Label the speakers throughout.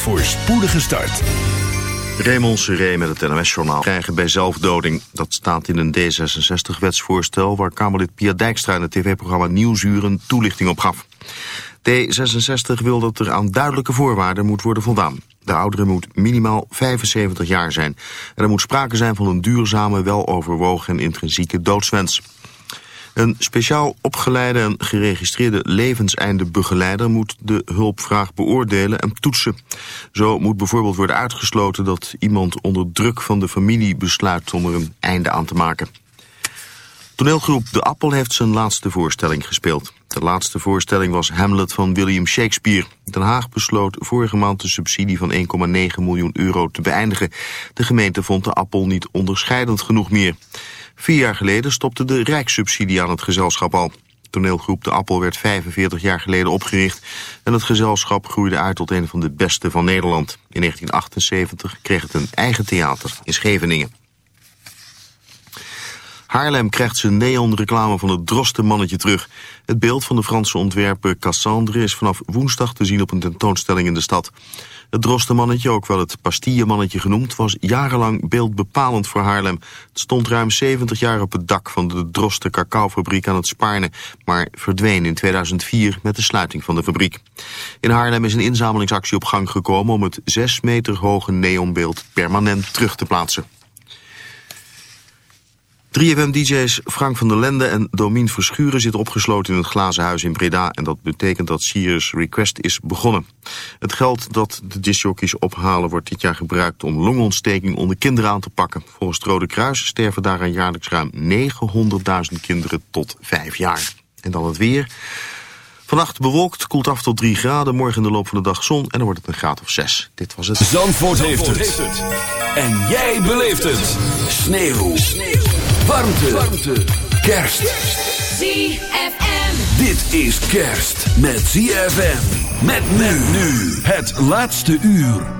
Speaker 1: voor spoedige start.
Speaker 2: Raymond Seré met het NOS-journaal krijgen bij zelfdoding. Dat staat in een D66-wetsvoorstel waar Kamerlid Pia Dijkstra in het tv-programma Nieuwsuur een toelichting op gaf. D66 wil dat er aan duidelijke voorwaarden moet worden voldaan. De oudere moet minimaal 75 jaar zijn. En er moet sprake zijn van een duurzame, weloverwogen en intrinsieke doodswens. Een speciaal opgeleide en geregistreerde levenseindebegeleider moet de hulpvraag beoordelen en toetsen. Zo moet bijvoorbeeld worden uitgesloten dat iemand onder druk van de familie besluit om er een einde aan te maken. Toneelgroep De Appel heeft zijn laatste voorstelling gespeeld. De laatste voorstelling was Hamlet van William Shakespeare. Den Haag besloot vorige maand de subsidie van 1,9 miljoen euro te beëindigen. De gemeente vond De Appel niet onderscheidend genoeg meer. Vier jaar geleden stopte de rijkssubsidie aan het gezelschap al. Toneelgroep De Appel werd 45 jaar geleden opgericht... en het gezelschap groeide uit tot een van de beste van Nederland. In 1978 kreeg het een eigen theater in Scheveningen. Haarlem krijgt zijn neonreclame van het drostenmannetje terug. Het beeld van de Franse ontwerper Cassandre is vanaf woensdag te zien op een tentoonstelling in de stad. Het drostenmannetje, ook wel het pastillemannetje genoemd, was jarenlang beeldbepalend voor Haarlem. Het stond ruim 70 jaar op het dak van de Drosten cacaofabriek aan het Spaarne, maar verdween in 2004 met de sluiting van de fabriek. In Haarlem is een inzamelingsactie op gang gekomen om het 6 meter hoge neonbeeld permanent terug te plaatsen. 3FM-dj's Frank van der Lende en Domien Verschuren zitten opgesloten in het glazen huis in Breda. En dat betekent dat Sirius Request is begonnen. Het geld dat de discjockeys ophalen wordt dit jaar gebruikt om longontsteking onder kinderen aan te pakken. Volgens het Rode Kruis sterven daaraan jaarlijks ruim 900.000 kinderen tot 5 jaar. En dan het weer. Vannacht bewolkt, koelt af tot 3 graden. Morgen in de loop van de dag zon en dan wordt het een graad of 6. Dit was het.
Speaker 1: Zandvoort, heeft, het. En jij beleeft het. Sneeuw. Sneeuw. Warmte. Warmte. Kerst.
Speaker 3: ZFM.
Speaker 1: Dit is kerst met ZFM. Met men nu. Het laatste uur.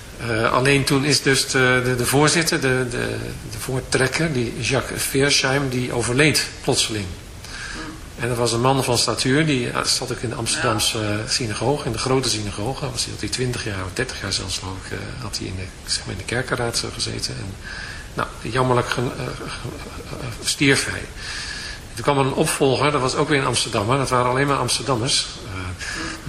Speaker 3: Uh, alleen toen is dus de, de, de voorzitter, de, de, de voortrekker, die Jacques Veersheim, die overleed plotseling. En dat was een man van statuur, die zat ook in de Amsterdamse uh, synagoge, in de grote synagoge. Was hij, had hij 20 jaar of 30 jaar zelfs uh, had hij in de, zeg maar in de kerkenraad gezeten. En, nou, jammerlijk stierf hij. Toen kwam er een opvolger, dat was ook weer in Amsterdam, dat waren alleen maar Amsterdammers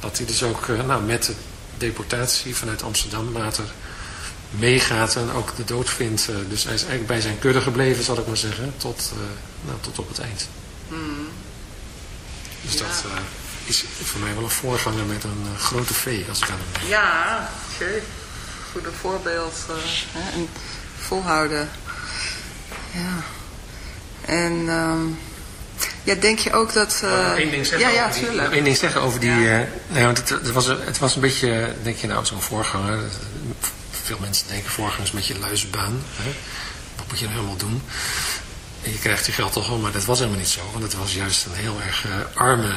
Speaker 3: Dat hij dus ook uh, nou, met de deportatie vanuit Amsterdam later meegaat en ook de dood vindt. dus hij is eigenlijk bij zijn kudde gebleven zal ik maar zeggen. Tot, nou, tot op het eind. Mm. Dus ja. dat is voor mij wel een voorganger met een uh, grote V, als ik aan hem denk.
Speaker 4: Ja, oké. Goede voorbeeld. Uh, hè, en volhouden. Ja. En um, ja, denk je ook dat... Uh,
Speaker 3: Eén ding zeggen
Speaker 4: ja, ja,
Speaker 3: die, ding zeggen over die... Ja. nee, want het, het, was, het was een beetje, denk je nou, zo'n voorganger. Veel mensen denken voorganger is een beetje luisbaan. Hè? Wat moet je nou helemaal doen? En je krijgt je geld toch wel, maar dat was helemaal niet zo. Want het was juist een heel erg uh, arme,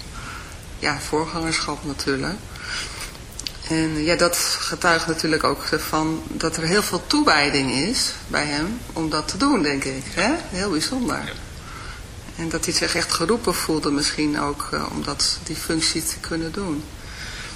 Speaker 4: ja, voorgangerschap natuurlijk. En ja, dat getuigt natuurlijk ook van dat er heel veel toewijding is bij hem om dat te doen, denk ik. Hè? Heel bijzonder. Ja. En dat hij zich echt geroepen voelde misschien ook uh, om dat, die functie te kunnen doen.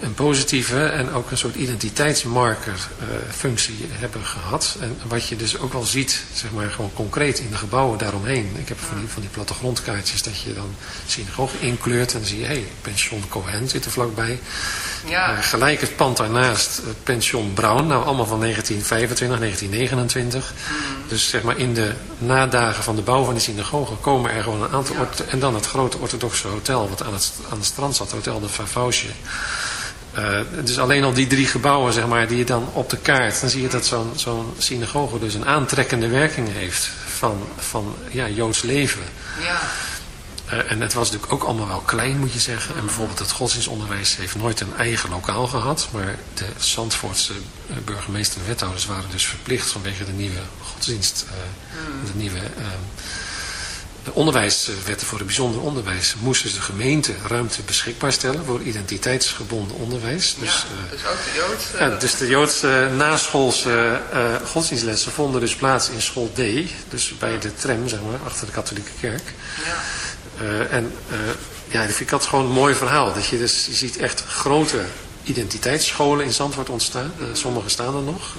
Speaker 3: een, positieve en ook een soort identiteitsmarker uh, functie hebben gehad. En wat je dus ook wel ziet, zeg maar gewoon concreet in de gebouwen daaromheen. Ik heb van die, van die plattegrondkaartjes dat je dan synagoge inkleurt en dan zie je, hé, hey, pension Cohen zit er vlakbij. Ja. Gelijk het pand daarnaast, het pension Brown, nou allemaal van 1925, 1929. Mm. Dus zeg maar in de nadagen van de bouw van de synagoge komen er gewoon een aantal... Ja. En dan het grote orthodoxe hotel wat aan het, aan het strand zat, Hotel de Favausje. Uh, dus alleen al die drie gebouwen, zeg maar, die je dan op de kaart, dan zie je dat zo'n zo'n synagoge dus een aantrekkende werking heeft van, van ja, Joods leven. Ja. Uh, en het was natuurlijk ook allemaal wel klein, moet je zeggen. En bijvoorbeeld het godsdienstonderwijs heeft nooit een eigen lokaal gehad. Maar de Zandvoortse uh, burgemeester en wethouders waren dus verplicht vanwege de nieuwe godsdienst, mm. de nieuwe de onderwijswetten voor het bijzonder onderwijs moesten de gemeente ruimte beschikbaar stellen voor identiteitsgebonden onderwijs.
Speaker 4: Dus, ja, dus ook de Joodse...
Speaker 3: Ja, dus de Joodse naschoolse godsdienstlessen vonden dus plaats in school D, dus bij de tram, zeg maar, achter de katholieke kerk. Ja. Uh, en uh, ja, ik vind dat gewoon een mooi verhaal. Dat je dus, je ziet echt grote identiteitsscholen in Zandvoort ontstaan. Uh, sommige staan er nog.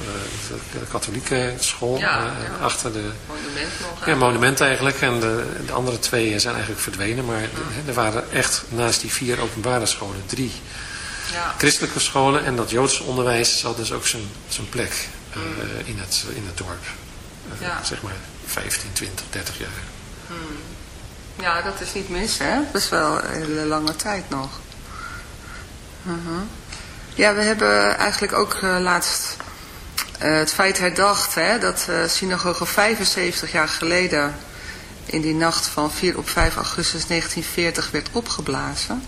Speaker 3: De katholieke school ja, ja. achter de...
Speaker 4: Monument nog.
Speaker 3: Ja, monument eigenlijk. En de, de, andere twee zijn eigenlijk verdwenen. Maar er waren echt naast die vier openbare scholen drie ja. christelijke scholen. En dat Joodse onderwijs had dus ook zijn, zijn plek mm. in, het, in het dorp. Zeg maar 15, 20, 30 jaar.
Speaker 4: Ja, dat is niet mis hè. Dat is wel een hele lange tijd nog. -huh. Ja, we hebben eigenlijk ook uh, laatst uh, het feit herdacht hè, dat uh, synagoge 75 jaar geleden in die nacht van 4 op 5 augustus 1940 werd opgeblazen.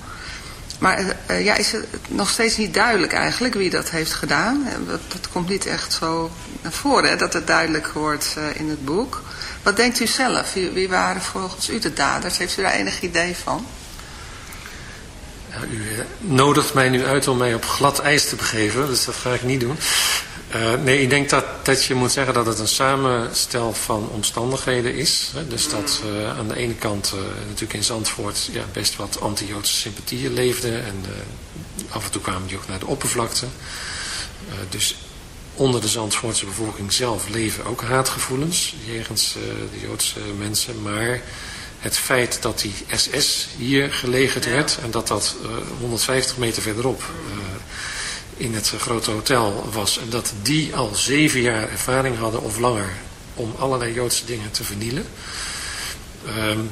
Speaker 4: Maar ja, is het nog steeds niet duidelijk eigenlijk wie dat heeft gedaan? Dat, dat komt niet echt zo naar voren, hè, dat het duidelijk wordt in het boek. Wat denkt u zelf? Wie, waren volgens u de daders? Heeft u daar enig idee van?
Speaker 3: u eh, nodigt mij nu uit om mij op glad ijs te begeven, dus dat ga ik niet doen. Uh, nee, ik denk dat, dat je moet zeggen dat het een samenstel van omstandigheden is. Hè? Dus dat uh, aan de ene kant natuurlijk in Zandvoort ja, best wat anti-Joodse sympathieën leefden. En af en toe kwamen die ook naar de oppervlakte. dus onder de Zandvoortse bevolking zelf leven ook haatgevoelens jegens de Joodse mensen. Maar het feit dat die SS hier gelegerd werd en dat dat uh, 150 meter verderop uh, in het grote hotel was en dat die al zeven jaar ervaring hadden of langer om allerlei Joodse dingen te vernielen. Um,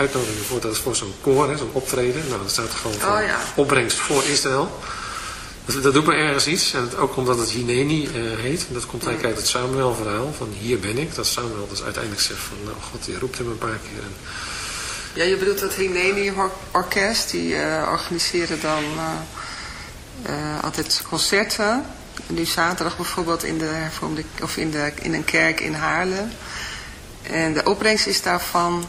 Speaker 3: uitnodiging voor. Dat is voor zo'n koor, zo'n optreden. Nou, dat staat gewoon
Speaker 4: oh, ja.
Speaker 3: opbrengst voor Israël. Dus dat doet me ergens iets. En ook omdat het Hineni heet. Dat komt eigenlijk uit het Samuel verhaal. Van hier ben ik. Dat Samuel dus uiteindelijk zegt van nou god, die roept hem een paar keer. En,
Speaker 4: ja, je bedoelt het Hineni orkest. Die organiseren dan altijd concerten nu zaterdag bijvoorbeeld in, de hervormde, of in, de, in een kerk in Haarlem. En de opbrengst is daarvan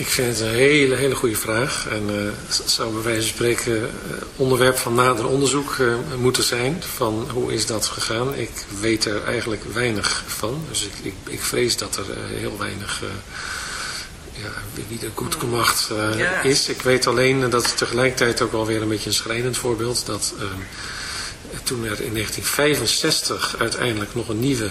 Speaker 3: Ik vind het een hele, hele goede vraag. En uh, het zou bij wijze van spreken uh, onderwerp van nader onderzoek uh, moeten zijn. Van hoe is dat gegaan? Ik weet er eigenlijk weinig van. Dus ik, ik, ik vrees dat er heel weinig ja, wie er goed gemacht
Speaker 4: ja.
Speaker 3: is. Ik weet alleen dat het tegelijkertijd ook alweer een beetje een schrijnend voorbeeld. Dat toen er in 1965 uiteindelijk nog een nieuwe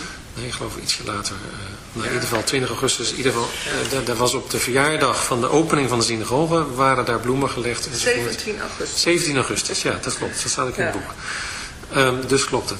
Speaker 3: Nee, ik geloof ietsje later. Uh, nou, in ieder geval 20 augustus. In ieder geval, uh, daar was op de verjaardag van de opening van de synagoge, waren daar bloemen gelegd.
Speaker 4: 17 augustus.
Speaker 3: 17 augustus, ja, dat klopt. Dat staat ook in het boek. Um, dus klopt het.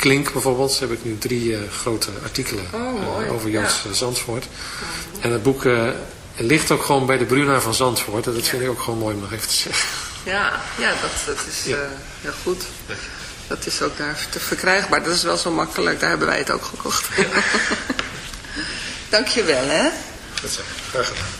Speaker 3: Klink bijvoorbeeld, heb ik nu drie grote artikelen oh, over Joods ja. Zandvoort. En het boek ligt ook gewoon bij de Bruna van Zandvoort. En dat vind ik ook gewoon mooi om nog even te zeggen.
Speaker 4: Ja, ja dat, dat is ja. Heel goed. Dat is ook daar te verkrijgbaar. Dat is wel zo makkelijk. Daar hebben wij het ook gekocht. Dankjewel, hè.
Speaker 3: Goed zo. Graag gedaan.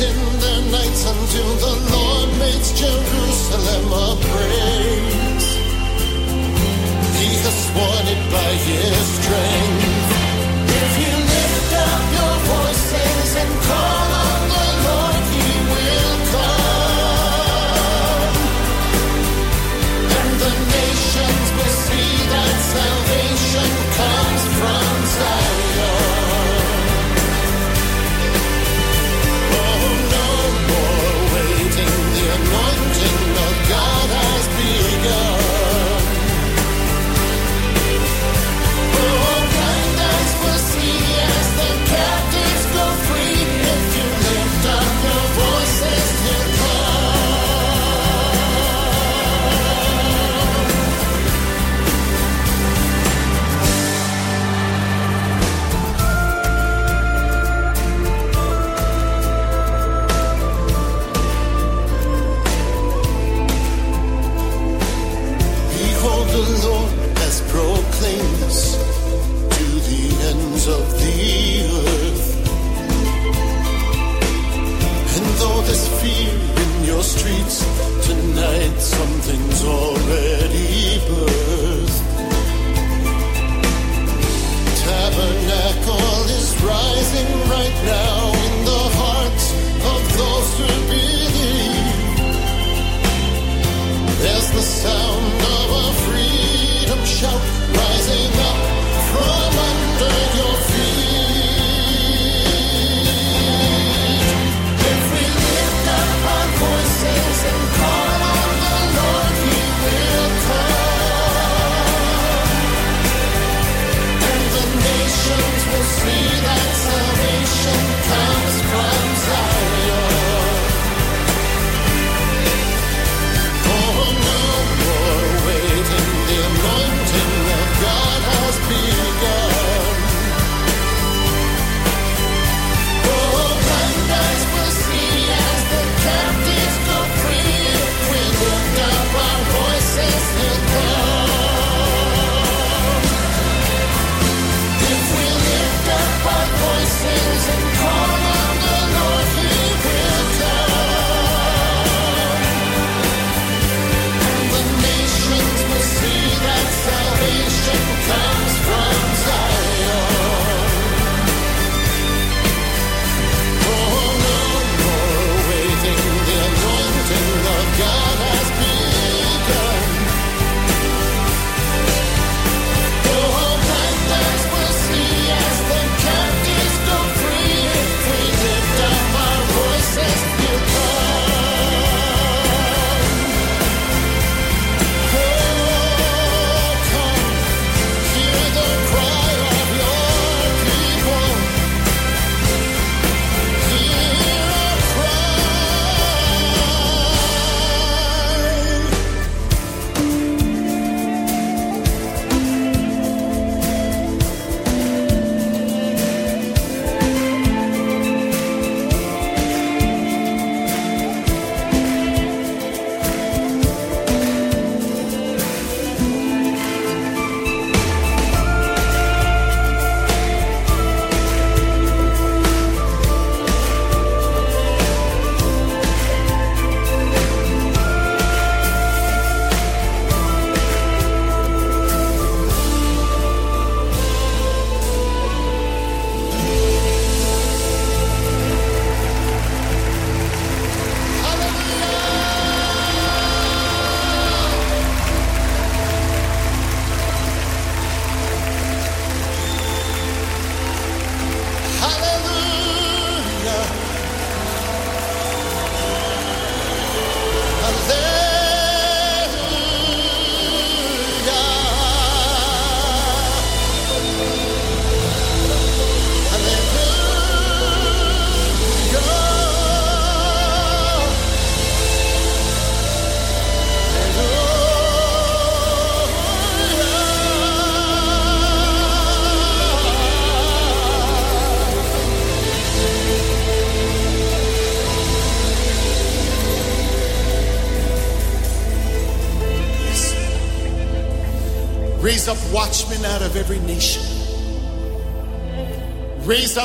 Speaker 5: in their nights until the Lord makes Jerusalem a praise. He has sworn it by his strength.